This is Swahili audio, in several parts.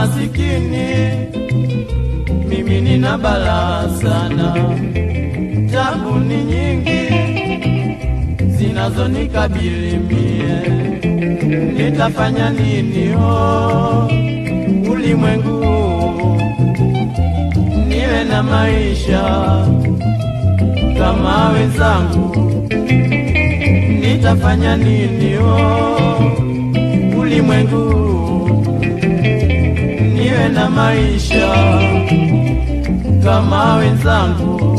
masikini, mimi nina balaa sana, tabu ni nyingi zinazonikabili mie, nitafanya nini? Oh, ulimwengu niwe na maisha kama wenzangu, nitafanya nini? Oh, ulimwengu na maisha kama wenzangu.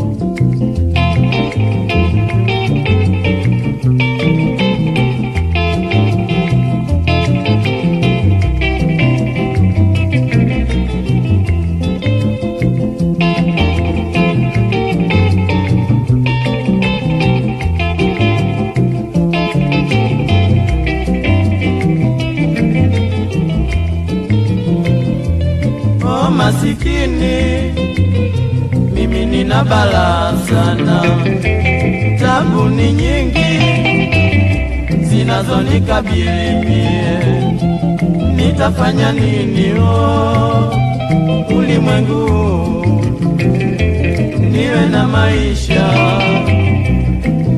Mimi nina balaa sana, tabu ni nyingi zinazonikabili mie, nitafanya nini? Oh, ulimwengu niwe na maisha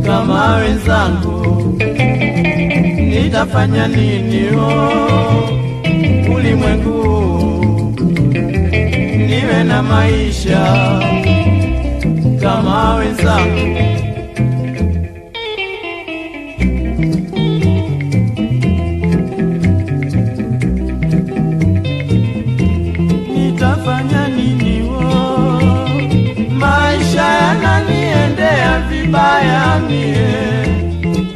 kama wenzangu, nitafanya nini? Oh, maisha kama wenzangu. Nitafanya nini? wo maisha yananiendea vibaya mie,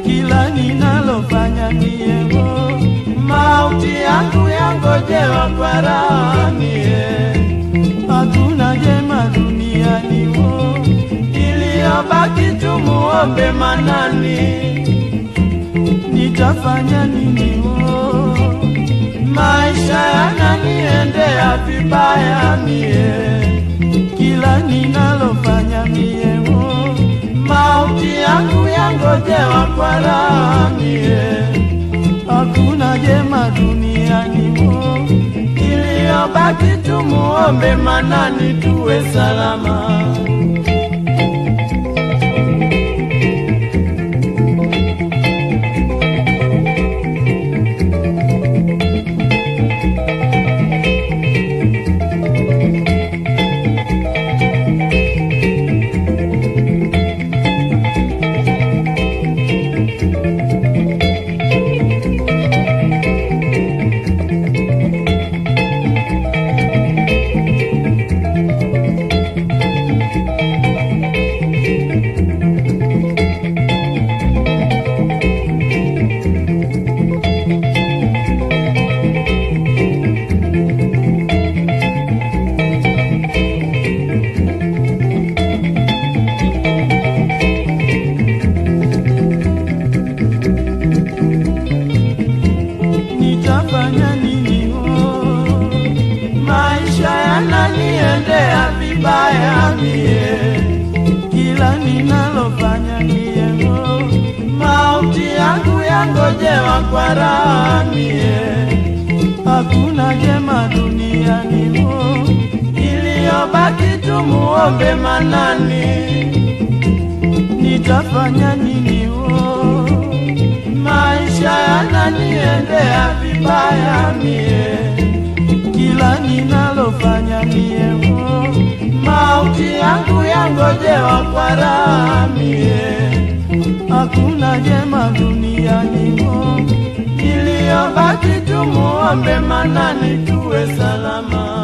kila ninalofanya mie mauti yangu yangojewa kwa raha mie tumuombe Manani. Nitafanya nini maisha yananiendea vibaya mie, kila ninalofanya mie mauti yangu yangojewa kwa raha mie, hakuna jema duniani iliyobaki tumuombe Manani tuwe salama. Yangojewa kwa ramie. mie, hakuna jema duniani mo, iliyobaki tumuombe Manani. Nitafanya nini? wo, maisha yananiendea vibaya mie, kila ninalofanya mie mauti yangu yangojewa kwa raha mie, hakuna jema duniani mo, iliyobaki tumuombe Manani tuwe salama.